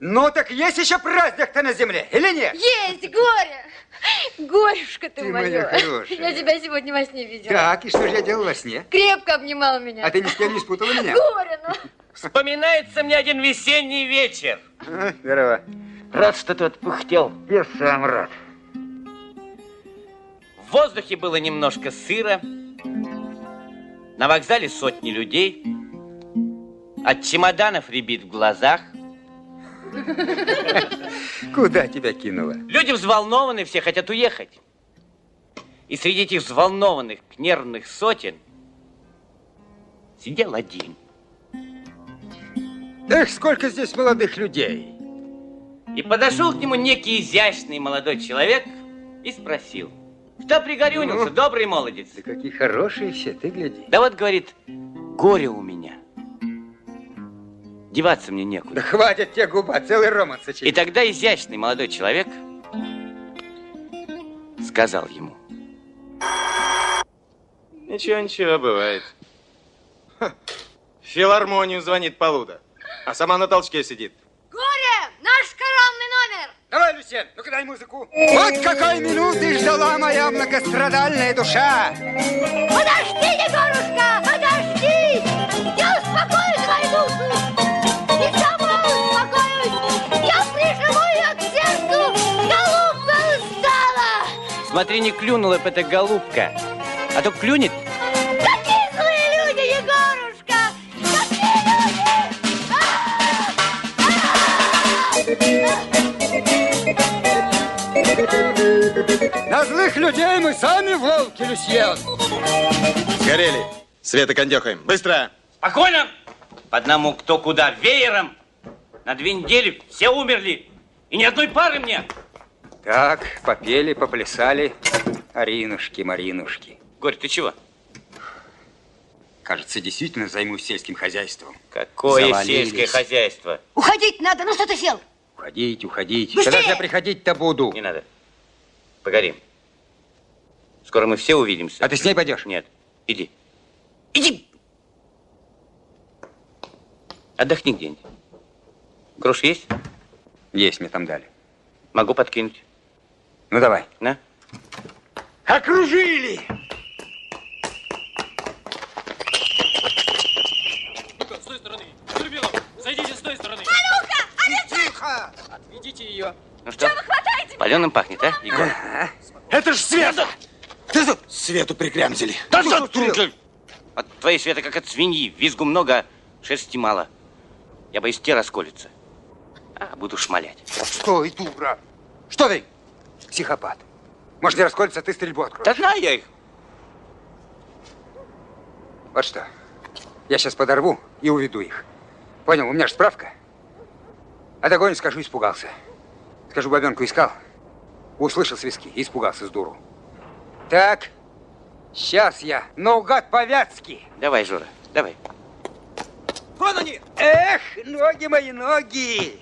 Ну, так есть еще праздник-то на земле, или нет? Есть, горе! Горюшка ты, Ты моя. моя хорошая. Я тебя сегодня во сне видела. Так, и что же я делал во сне? Крепко обнимал меня. А ты ни с кем не спутала меня? Горе, ну. Вспоминается мне один весенний вечер. А, здорово. Рад, что ты отпухтел. Я сам рад. В воздухе было немножко сыро. На вокзале сотни людей. От чемоданов рябит в глазах. Куда тебя кинуло? Люди взволнованы, все хотят уехать. И среди этих взволнованных, нервных сотен сидел один. Эх, сколько здесь молодых людей. И подошел к нему некий изящный молодой человек и спросил, что пригорюнился, Ну? добрый молодец? Да какие хорошие все, ты гляди. Да вот, говорит, горе у меня. Деваться мне Да некуда. хватит тебе губа, целый роман И сочинил. тогда изящный молодой человек сказал ему, Ничего, ничего, бывает. Ха, В филармонию звонит Полуда, а сама на толчке сидит. Горе! Наш коронный номер! Давай, Люсьен, ну-ка дай музыку. Вот какой минуты ждала моя многострадальная душа. Подожди, Егорушка, подожди! Смотри, не клюнула бы эта голубка, а то клюнет, Какие злые люди, Егорушка! Какие люди! На злых людей мы сами волки, Люсьен. Сгорели. Света кондехаем. Быстро! Спокойно! По одному кто куда, веером. На две недели все умерли. И ни одной пары мне. Так, попели, поплясали. Аринушки, Маринушки. Горь, ты чего? Кажется, действительно займусь сельским хозяйством. Какое Завалились. сельское хозяйство? Уходить надо, ну что ты сел? Уходить, уходить. Быстрее! Когда же я приходить-то буду? Не надо. Погоди. Скоро мы все увидимся. А ты с ней пойдешь? Нет. Иди. Иди! Отдохни где-нибудь. Грош есть? Есть, мне там дали. Могу подкинуть. Ну, давай. На. Окружили! С той стороны. Турбилов, зайдите с той стороны. Тихо! Отведите ее. Ну что? Паленым пахнет, а, Егор? Это ж Света! Ты тут Свету прикрямзили. Да что ты? От твоей света как от свиньи. Визгу много, а шерсти мало. Я боюсь, те расколется. А, буду шмалять. Стой, дура! Что ты? Психопат. Может, не расколется, а ты стрельбу откроешь. Да знаю я их. Вот что. Я сейчас подорву и уведу их. Понял, у меня же справка. А догоню, скажу, испугался. Скажу, бабенку искал. Услышал свистки и испугался с дуру. Так, сейчас я наугад по-вятски. Давай, Жора, давай. Вон они! Эх, ноги мои, ноги!